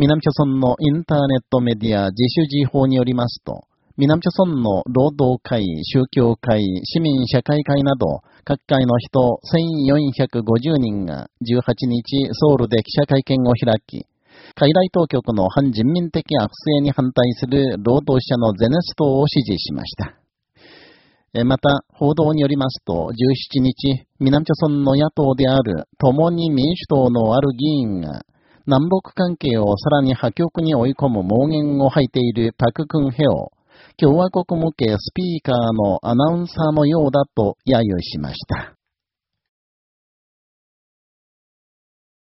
南朝村のインターネットメディア自主事法によりますと、南朝村の労働会、宗教会、市民社会会など、各界の人1450人が18日ソウルで記者会見を開き、海外当局の反人民的悪性に反対する労働者のゼネストを支持しました。また、報道によりますと、17日、南朝村の野党である共に民主党のある議員が、南北関係をさらに破局に追い込む盲言を吐いているパククンヘを、共和国向けスピーカーのアナウンサーのようだと揶揄しました。